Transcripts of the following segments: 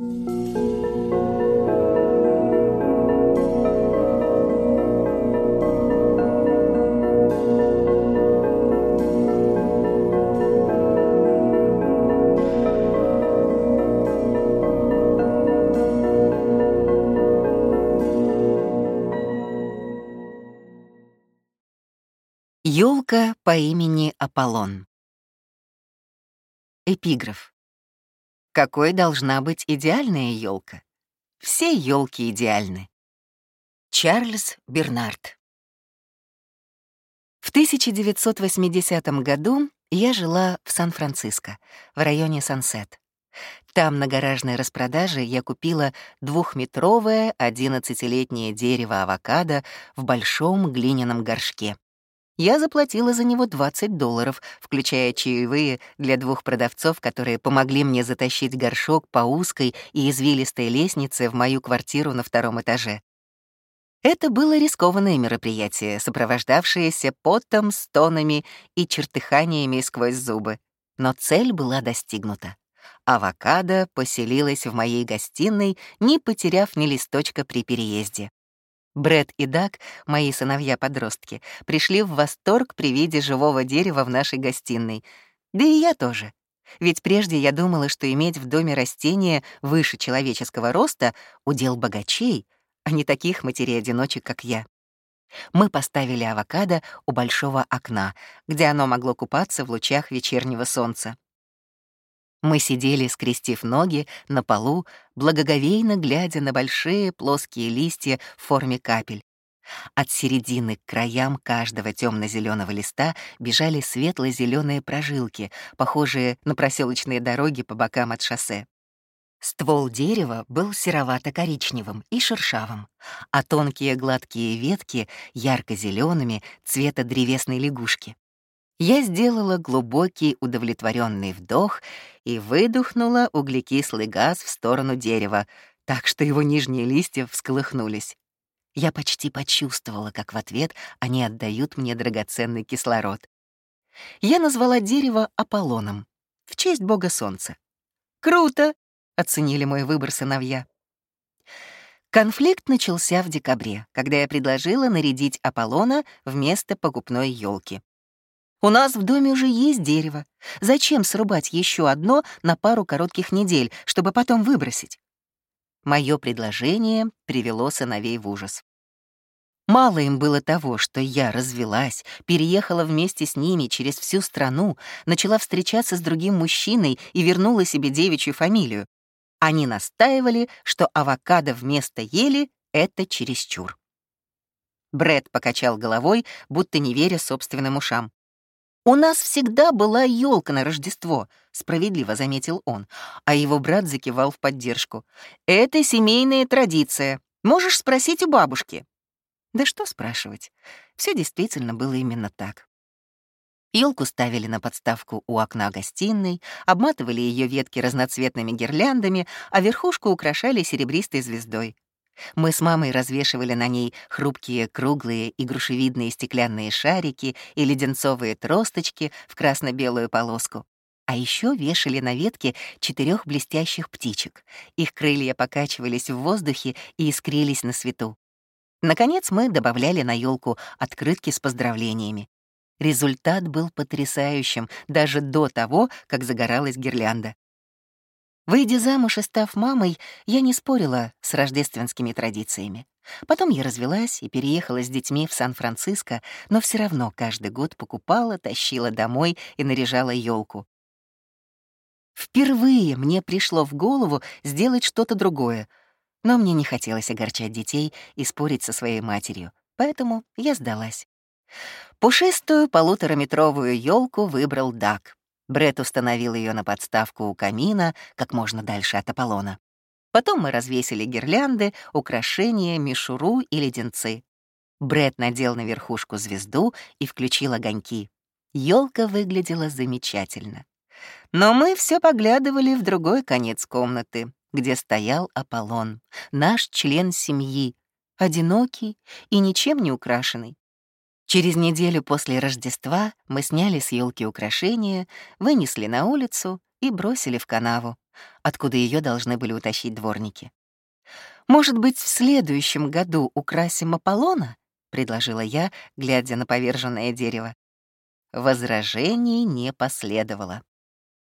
Ёлка по имени Аполлон. Эпиграф. Какой должна быть идеальная ёлка? Все ёлки идеальны. Чарльз Бернард. В 1980 году я жила в Сан-Франциско, в районе Сансет. Там на гаражной распродаже я купила двухметровое 11-летнее дерево авокадо в большом глиняном горшке. Я заплатила за него 20 долларов, включая чаевые для двух продавцов, которые помогли мне затащить горшок по узкой и извилистой лестнице в мою квартиру на втором этаже. Это было рискованное мероприятие, сопровождавшееся потом, стонами и чертыханиями сквозь зубы. Но цель была достигнута. Авокадо поселилась в моей гостиной, не потеряв ни листочка при переезде. Бред и Дак, мои сыновья-подростки, пришли в восторг при виде живого дерева в нашей гостиной. Да и я тоже. Ведь прежде я думала, что иметь в доме растения выше человеческого роста — удел богачей, а не таких матерей-одиночек, как я. Мы поставили авокадо у большого окна, где оно могло купаться в лучах вечернего солнца. Мы сидели, скрестив ноги, на полу, благоговейно глядя на большие плоские листья в форме капель. От середины к краям каждого темно-зеленого листа бежали светло-зеленые прожилки, похожие на проселочные дороги по бокам от шоссе. Ствол дерева был серовато-коричневым и шершавым, а тонкие гладкие ветки — ярко-зелеными цвета древесной лягушки. Я сделала глубокий удовлетворенный вдох и выдохнула углекислый газ в сторону дерева, так что его нижние листья всколыхнулись. Я почти почувствовала, как в ответ они отдают мне драгоценный кислород. Я назвала дерево Аполлоном, в честь бога солнца. «Круто!» — оценили мой выбор сыновья. Конфликт начался в декабре, когда я предложила нарядить Аполлона вместо покупной елки. У нас в доме уже есть дерево. Зачем срубать еще одно на пару коротких недель, чтобы потом выбросить? Мое предложение привело сыновей в ужас. Мало им было того, что я развелась, переехала вместе с ними через всю страну, начала встречаться с другим мужчиной и вернула себе девичью фамилию. Они настаивали, что авокадо вместо ели — это чересчур. Бред покачал головой, будто не веря собственным ушам. «У нас всегда была елка на Рождество», — справедливо заметил он, а его брат закивал в поддержку. «Это семейная традиция. Можешь спросить у бабушки». Да что спрашивать, все действительно было именно так. Елку ставили на подставку у окна гостиной, обматывали ее ветки разноцветными гирляндами, а верхушку украшали серебристой звездой. Мы с мамой развешивали на ней хрупкие круглые и грушевидные стеклянные шарики и леденцовые тросточки в красно-белую полоску. А еще вешали на ветке четырех блестящих птичек. Их крылья покачивались в воздухе и искрились на свету. Наконец мы добавляли на елку открытки с поздравлениями. Результат был потрясающим даже до того, как загоралась гирлянда. Выйдя замуж и став мамой, я не спорила с рождественскими традициями. Потом я развелась и переехала с детьми в Сан-Франциско, но все равно каждый год покупала, тащила домой и наряжала елку. Впервые мне пришло в голову сделать что-то другое, но мне не хотелось огорчать детей и спорить со своей матерью, поэтому я сдалась. Пушистую полутораметровую елку выбрал Дак. Бред установил ее на подставку у камина, как можно дальше от Аполлона. Потом мы развесили гирлянды, украшения, мишуру и леденцы. Бред надел на верхушку звезду и включил огоньки. Елка выглядела замечательно. Но мы все поглядывали в другой конец комнаты, где стоял Аполлон, наш член семьи, одинокий и ничем не украшенный. Через неделю после Рождества мы сняли с елки украшения, вынесли на улицу и бросили в канаву, откуда ее должны были утащить дворники. «Может быть, в следующем году украсим Аполлона?» — предложила я, глядя на поверженное дерево. Возражений не последовало.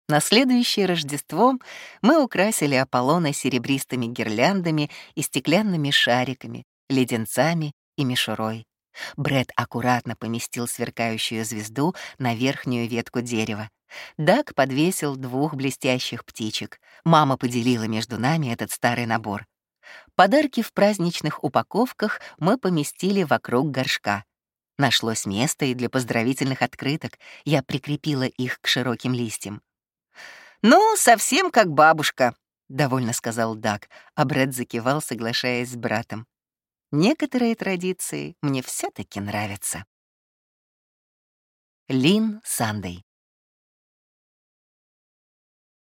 На следующее Рождество мы украсили Аполлона серебристыми гирляндами и стеклянными шариками, леденцами и мишурой. Бред аккуратно поместил сверкающую звезду на верхнюю ветку дерева. Даг подвесил двух блестящих птичек. Мама поделила между нами этот старый набор. Подарки в праздничных упаковках мы поместили вокруг горшка. Нашлось место и для поздравительных открыток. Я прикрепила их к широким листьям. «Ну, совсем как бабушка», — довольно сказал Даг, а Брэд закивал, соглашаясь с братом. Некоторые традиции мне все таки нравятся. Лин Сандей